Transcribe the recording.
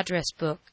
address book.